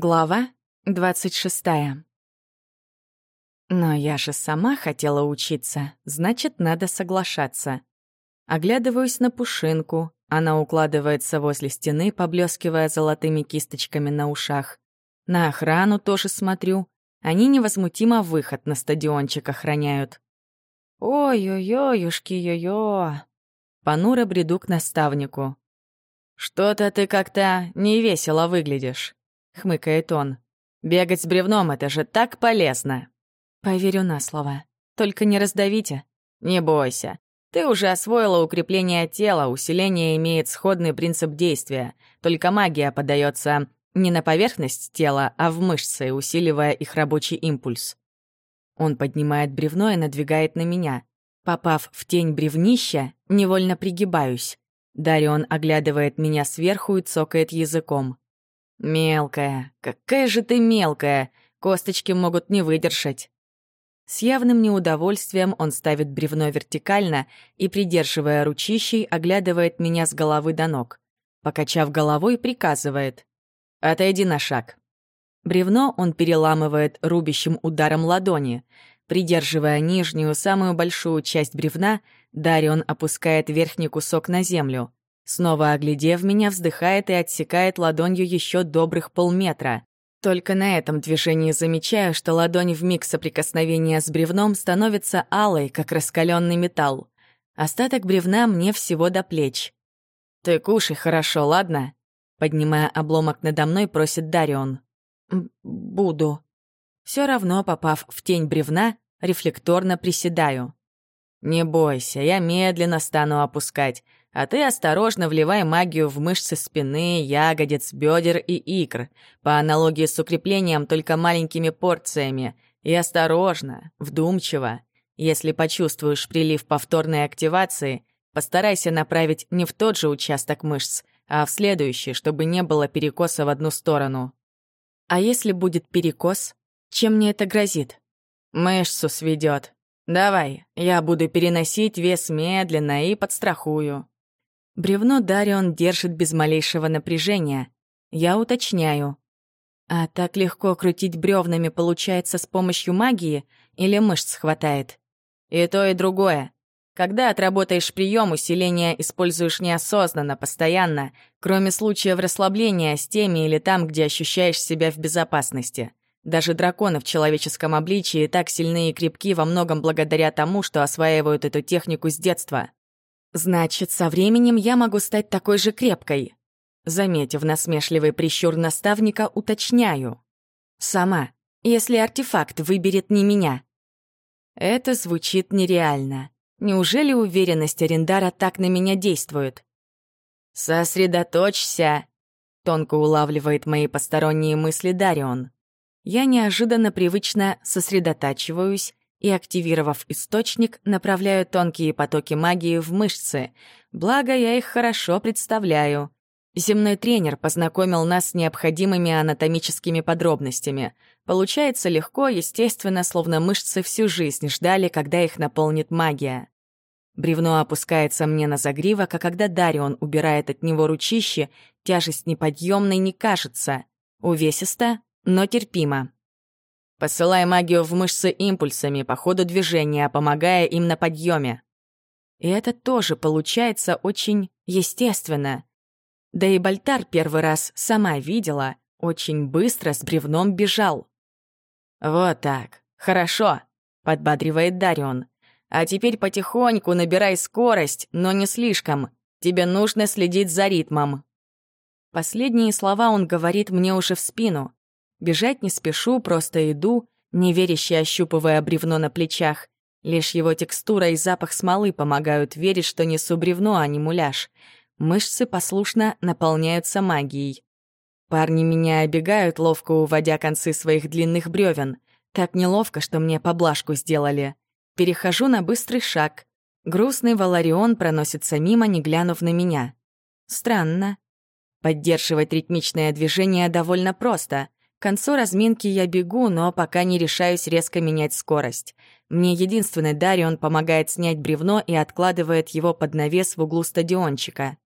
Глава 26. Но я же сама хотела учиться, значит, надо соглашаться. Оглядываюсь на Пушинку, она укладывается возле стены, поблескивая золотыми кисточками на ушах. На охрану тоже смотрю. Они невозмутимо выход на стадиончик охраняют. Ой-ой-ой-юшки-ё-ё. Понуро бреду к наставнику. «Что-то ты как-то невесело выглядишь» хмыкает он. «Бегать с бревном — это же так полезно!» Поверю на слово. Только не раздавите. Не бойся. Ты уже освоила укрепление тела, усиление имеет сходный принцип действия, только магия подается не на поверхность тела, а в мышцы, усиливая их рабочий импульс. Он поднимает бревно и надвигает на меня. Попав в тень бревнища, невольно пригибаюсь. Дарион оглядывает меня сверху и цокает языком. «Мелкая, какая же ты мелкая! Косточки могут не выдержать!» С явным неудовольствием он ставит бревно вертикально и, придерживая ручищей, оглядывает меня с головы до ног. Покачав головой, приказывает. «Отойди на шаг». Бревно он переламывает рубящим ударом ладони. Придерживая нижнюю, самую большую часть бревна, Дарион опускает верхний кусок на землю. Снова оглядев меня, вздыхает и отсекает ладонью еще добрых полметра. Только на этом движении замечаю, что ладонь в миг соприкосновения с бревном становится алой, как раскаленный металл. Остаток бревна мне всего до плеч. «Ты кушай хорошо, ладно?» Поднимая обломок надо мной, просит Дарион. «Буду». Все равно, попав в тень бревна, рефлекторно приседаю. «Не бойся, я медленно стану опускать а ты осторожно вливай магию в мышцы спины, ягодиц, бедер и икр, по аналогии с укреплением только маленькими порциями, и осторожно, вдумчиво. Если почувствуешь прилив повторной активации, постарайся направить не в тот же участок мышц, а в следующий, чтобы не было перекоса в одну сторону. А если будет перекос, чем мне это грозит? Мышцу сведет. Давай, я буду переносить вес медленно и подстрахую. Бревно Дарион держит без малейшего напряжения. Я уточняю. А так легко крутить бревнами получается с помощью магии или мышц хватает? И то, и другое. Когда отработаешь прием, усиление используешь неосознанно, постоянно, кроме случаев расслабления с теми или там, где ощущаешь себя в безопасности. Даже драконы в человеческом обличии так сильны и крепки во многом благодаря тому, что осваивают эту технику с детства. Значит, со временем я могу стать такой же крепкой. Заметив насмешливый прищур наставника, уточняю. Сама, если артефакт выберет не меня. Это звучит нереально. Неужели уверенность Арендара так на меня действует? «Сосредоточься!» — тонко улавливает мои посторонние мысли Дарион. Я неожиданно привычно сосредотачиваюсь, и, активировав источник, направляю тонкие потоки магии в мышцы, благо я их хорошо представляю. Земной тренер познакомил нас с необходимыми анатомическими подробностями. Получается легко, естественно, словно мышцы всю жизнь ждали, когда их наполнит магия. Бревно опускается мне на загривок, а когда Дарион убирает от него ручище, тяжесть неподъемной не кажется. Увесисто, но терпимо. Посылай магию в мышцы импульсами по ходу движения, помогая им на подъеме. И это тоже получается очень естественно. Да и Бальтар первый раз сама видела, очень быстро с бревном бежал. «Вот так. Хорошо», — подбадривает Дарион. «А теперь потихоньку набирай скорость, но не слишком. Тебе нужно следить за ритмом». Последние слова он говорит мне уже в спину. Бежать не спешу, просто иду, неверяще ощупывая бревно на плечах. Лишь его текстура и запах смолы помогают верить, что несу бревно, а не муляж. Мышцы послушно наполняются магией. Парни меня обегают, ловко уводя концы своих длинных бревен. Так неловко, что мне поблажку сделали. Перехожу на быстрый шаг. Грустный Валарион проносится мимо, не глянув на меня. Странно. Поддерживать ритмичное движение довольно просто. К концу разминки я бегу, но пока не решаюсь резко менять скорость. Мне единственный Дарион помогает снять бревно и откладывает его под навес в углу стадиончика.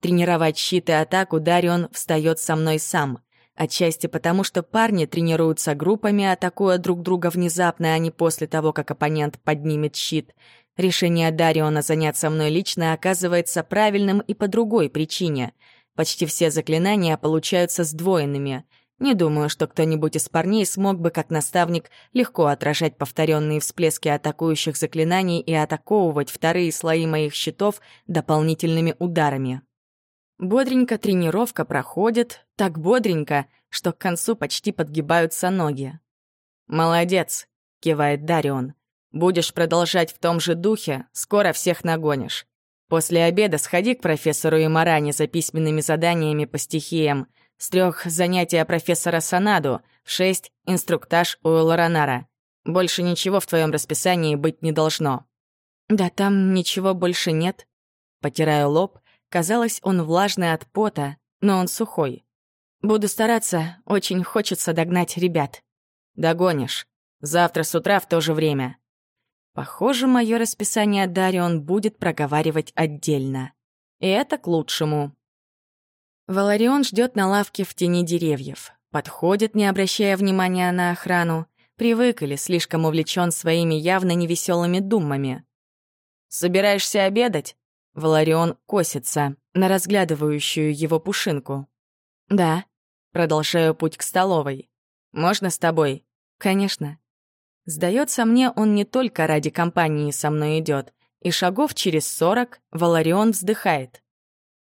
Тренировать щит и атаку Дарион встает со мной сам. Отчасти потому, что парни тренируются группами, атакуя друг друга внезапно, а не после того, как оппонент поднимет щит. Решение Дариона заняться мной лично оказывается правильным и по другой причине. Почти все заклинания получаются сдвоенными. Не думаю, что кто-нибудь из парней смог бы, как наставник, легко отражать повторенные всплески атакующих заклинаний и атаковывать вторые слои моих щитов дополнительными ударами. Бодренько тренировка проходит, так бодренько, что к концу почти подгибаются ноги. «Молодец», — кивает Дарион. «Будешь продолжать в том же духе, скоро всех нагонишь. После обеда сходи к профессору Имаране за письменными заданиями по стихиям. С трех занятия профессора Санаду, в шесть — инструктаж у Лоранара. Больше ничего в твоем расписании быть не должно». «Да там ничего больше нет». Потираю лоб — Казалось, он влажный от пота, но он сухой. Буду стараться, очень хочется догнать ребят. Догонишь. Завтра с утра в то же время. Похоже, мое расписание Дарион будет проговаривать отдельно. И это к лучшему. Валарион ждет на лавке в тени деревьев. Подходит, не обращая внимания на охрану. Привык или слишком увлечен своими явно невеселыми думами. «Собираешься обедать?» Валарион косится на разглядывающую его пушинку. «Да». Продолжаю путь к столовой. «Можно с тобой?» «Конечно». Сдается мне, он не только ради компании со мной идет, и шагов через сорок Валарион вздыхает.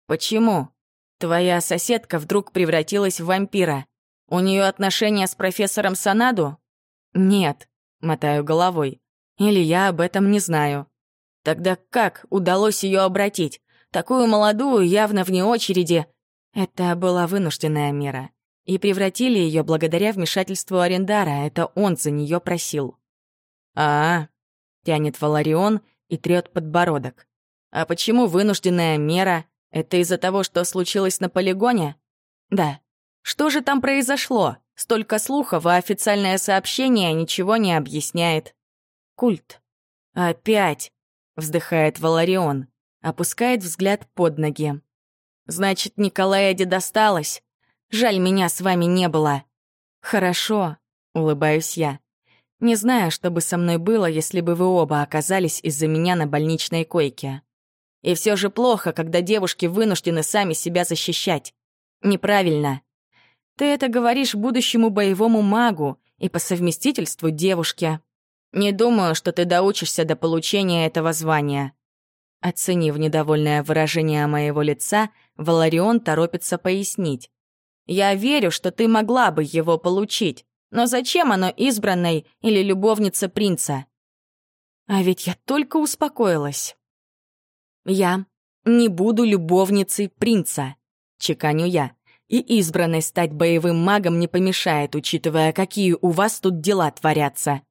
«Почему? Твоя соседка вдруг превратилась в вампира. У нее отношения с профессором Санаду?» «Нет», — мотаю головой. «Или я об этом не знаю». Тогда как удалось ее обратить? Такую молодую, явно вне очереди. Это была вынужденная мера. И превратили ее благодаря вмешательству Арендара, это он за нее просил. А, -а, -а тянет Валарион и трет подбородок. А почему вынужденная мера? Это из-за того, что случилось на полигоне? Да. Что же там произошло? Столько слухов, а официальное сообщение ничего не объясняет. Культ. Опять. Вздыхает Валарион, опускает взгляд под ноги. «Значит, Николаэде досталось? Жаль, меня с вами не было». «Хорошо», — улыбаюсь я. «Не знаю, что бы со мной было, если бы вы оба оказались из-за меня на больничной койке. И все же плохо, когда девушки вынуждены сами себя защищать. Неправильно. Ты это говоришь будущему боевому магу и по совместительству девушке. Не думаю, что ты доучишься до получения этого звания». Оценив недовольное выражение моего лица, Валарион торопится пояснить. «Я верю, что ты могла бы его получить, но зачем оно избранной или любовнице принца?» А ведь я только успокоилась. «Я не буду любовницей принца», — чеканю я. «И избранной стать боевым магом не помешает, учитывая, какие у вас тут дела творятся».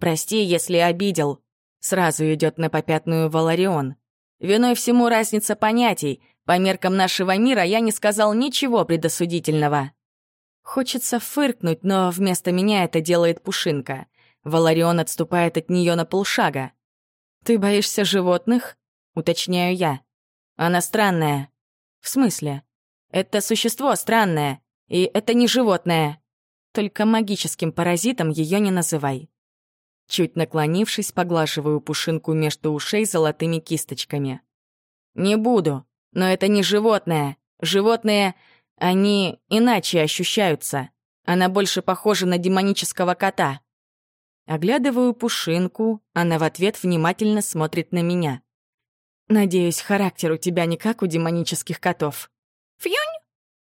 Прости, если обидел. Сразу идет на попятную Валарион. Виной всему разница понятий. По меркам нашего мира я не сказал ничего предосудительного. Хочется фыркнуть, но вместо меня это делает Пушинка. Валарион отступает от нее на полшага. «Ты боишься животных?» — уточняю я. «Она странная». «В смысле?» «Это существо странное, и это не животное. Только магическим паразитом ее не называй». Чуть наклонившись, поглаживаю пушинку между ушей золотыми кисточками. «Не буду, но это не животное. Животные, они иначе ощущаются. Она больше похожа на демонического кота». Оглядываю пушинку, она в ответ внимательно смотрит на меня. «Надеюсь, характер у тебя не как у демонических котов». «Фьюнь!»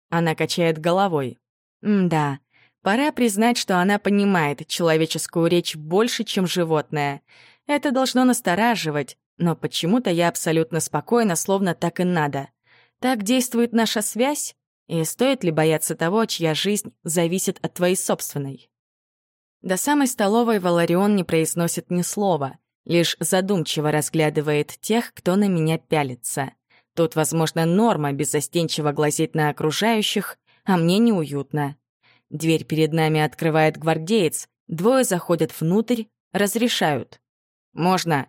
Она качает головой. «Да, Пора признать, что она понимает человеческую речь больше, чем животное. Это должно настораживать, но почему-то я абсолютно спокойна, словно так и надо. Так действует наша связь? И стоит ли бояться того, чья жизнь зависит от твоей собственной? До самой столовой Валарион не произносит ни слова, лишь задумчиво разглядывает тех, кто на меня пялится. Тут, возможно, норма беззастенчиво глазеть на окружающих, а мне неуютно. Дверь перед нами открывает гвардеец, двое заходят внутрь, разрешают. «Можно».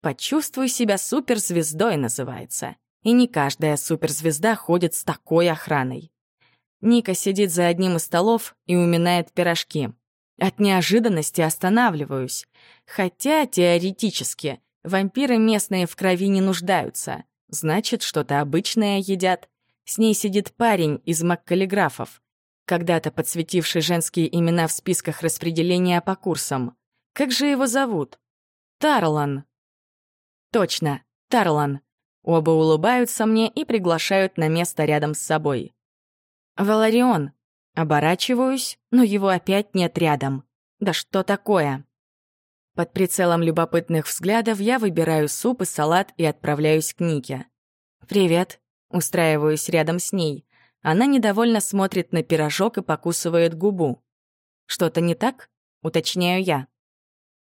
«Почувствуй себя суперзвездой» называется. И не каждая суперзвезда ходит с такой охраной. Ника сидит за одним из столов и уминает пирожки. От неожиданности останавливаюсь. Хотя, теоретически, вампиры местные в крови не нуждаются. Значит, что-то обычное едят. С ней сидит парень из маккаллиграфов, когда-то подсветивший женские имена в списках распределения по курсам. Как же его зовут? Тарлан. Точно, Тарлан. Оба улыбаются мне и приглашают на место рядом с собой. «Валарион!» Оборачиваюсь, но его опять нет рядом. Да что такое? Под прицелом любопытных взглядов я выбираю суп и салат и отправляюсь к Нике. «Привет!» Устраиваюсь рядом с ней. Она недовольно смотрит на пирожок и покусывает губу. «Что-то не так?» — уточняю я.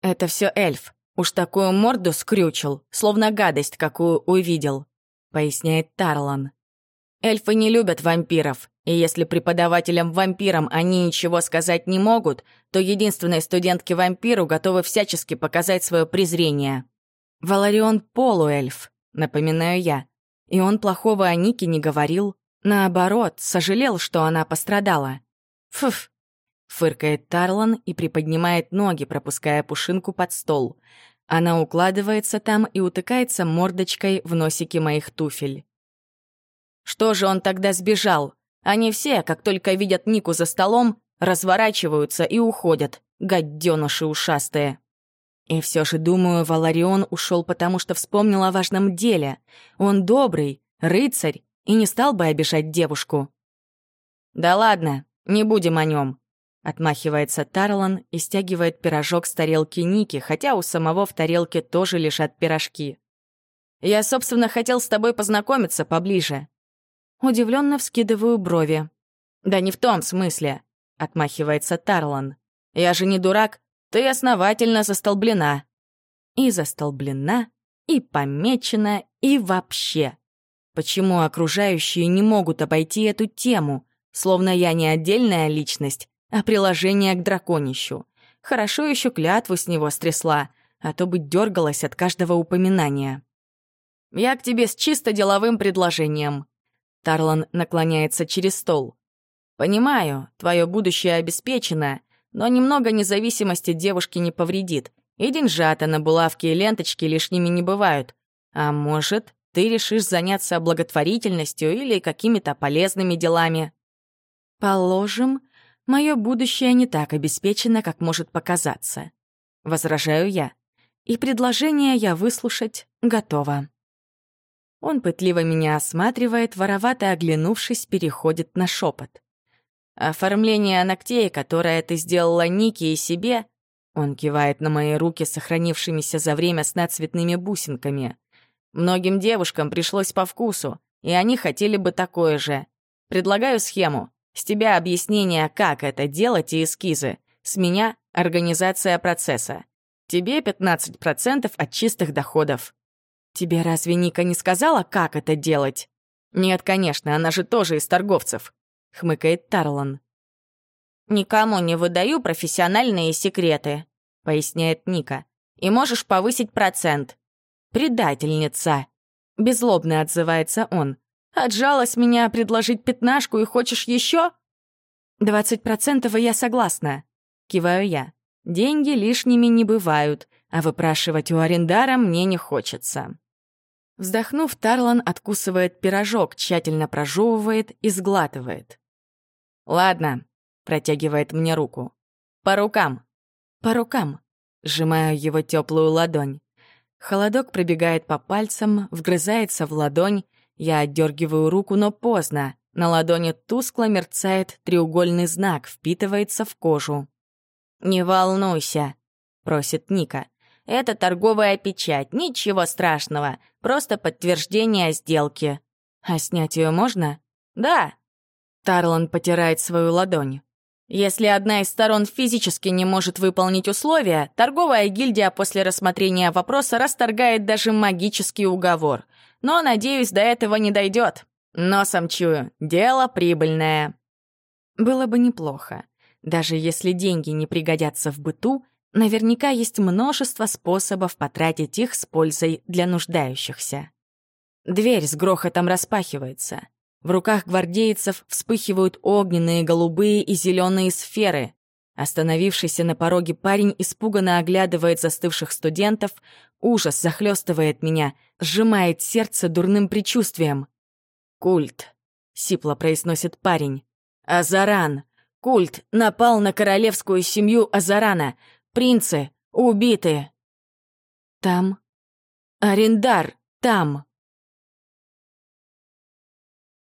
«Это все эльф. Уж такую морду скрючил, словно гадость, какую увидел», — поясняет Тарлан. «Эльфы не любят вампиров, и если преподавателям-вампирам они ничего сказать не могут, то единственной студентке-вампиру готовы всячески показать свое презрение. Валарион — полуэльф, напоминаю я. И он плохого о Нике не говорил. Наоборот, сожалел, что она пострадала. Фуф, Фыркает Тарлан и приподнимает ноги, пропуская пушинку под стол. Она укладывается там и утыкается мордочкой в носики моих туфель. Что же он тогда сбежал? Они все, как только видят Нику за столом, разворачиваются и уходят, гаденыши ушастые. И все же, думаю, Валарион ушел потому, что вспомнил о важном деле. Он добрый, рыцарь, и не стал бы обижать девушку. «Да ладно, не будем о нем. Отмахивается Тарлан и стягивает пирожок с тарелки Ники, хотя у самого в тарелке тоже лежат пирожки. «Я, собственно, хотел с тобой познакомиться поближе». Удивленно вскидываю брови. «Да не в том смысле», — отмахивается Тарлан. «Я же не дурак, ты основательно застолблена». И застолблена, и помечена, и вообще. Почему окружающие не могут обойти эту тему, словно я не отдельная личность, а приложение к драконищу. Хорошо еще клятву с него стрясла, а то бы дергалась от каждого упоминания. «Я к тебе с чисто деловым предложением». Тарлан наклоняется через стол. «Понимаю, твое будущее обеспечено, но немного независимости девушки не повредит, и деньжата на булавки и ленточки лишними не бывают. А может, ты решишь заняться благотворительностью или какими-то полезными делами?» «Положим, мое будущее не так обеспечено, как может показаться. Возражаю я. И предложение я выслушать готова. Он пытливо меня осматривает, воровато оглянувшись, переходит на шепот. «Оформление ногтей, которое ты сделала Нике и себе...» Он кивает на мои руки, сохранившимися за время сна цветными бусинками. «Многим девушкам пришлось по вкусу, и они хотели бы такое же. Предлагаю схему. С тебя объяснение, как это делать и эскизы. С меня — организация процесса. Тебе 15% от чистых доходов. Тебе разве Ника не сказала, как это делать? Нет, конечно, она же тоже из торговцев, — хмыкает Тарлан. «Никому не выдаю профессиональные секреты», — поясняет Ника. «И можешь повысить процент». «Предательница», — беззлобно отзывается он. Отжалась меня предложить пятнашку и хочешь еще? Двадцать процентов я согласна. Киваю я. Деньги лишними не бывают, а выпрашивать у арендара мне не хочется. Вздохнув, Тарлан откусывает пирожок, тщательно прожевывает и сглатывает. «Ладно», — протягивает мне руку. «По рукам». «По рукам». Сжимаю его теплую ладонь. Холодок пробегает по пальцам, вгрызается в ладонь, я отдергиваю руку, но поздно. На ладони тускло мерцает треугольный знак, впитывается в кожу. «Не волнуйся», — просит Ника. «Это торговая печать, ничего страшного, просто подтверждение сделки». «А снять ее можно?» «Да». Тарлан потирает свою ладонь. Если одна из сторон физически не может выполнить условия, торговая гильдия после рассмотрения вопроса расторгает даже магический уговор — но, надеюсь, до этого не дойдет. Носом чую, дело прибыльное. Было бы неплохо. Даже если деньги не пригодятся в быту, наверняка есть множество способов потратить их с пользой для нуждающихся. Дверь с грохотом распахивается. В руках гвардейцев вспыхивают огненные, голубые и зеленые сферы. Остановившийся на пороге парень испуганно оглядывает застывших студентов, ужас захлестывает меня, сжимает сердце дурным предчувствием. «Культ», — сипло произносит парень. «Азаран! Культ напал на королевскую семью Азарана! Принцы убиты!» «Там? Арендар, там!»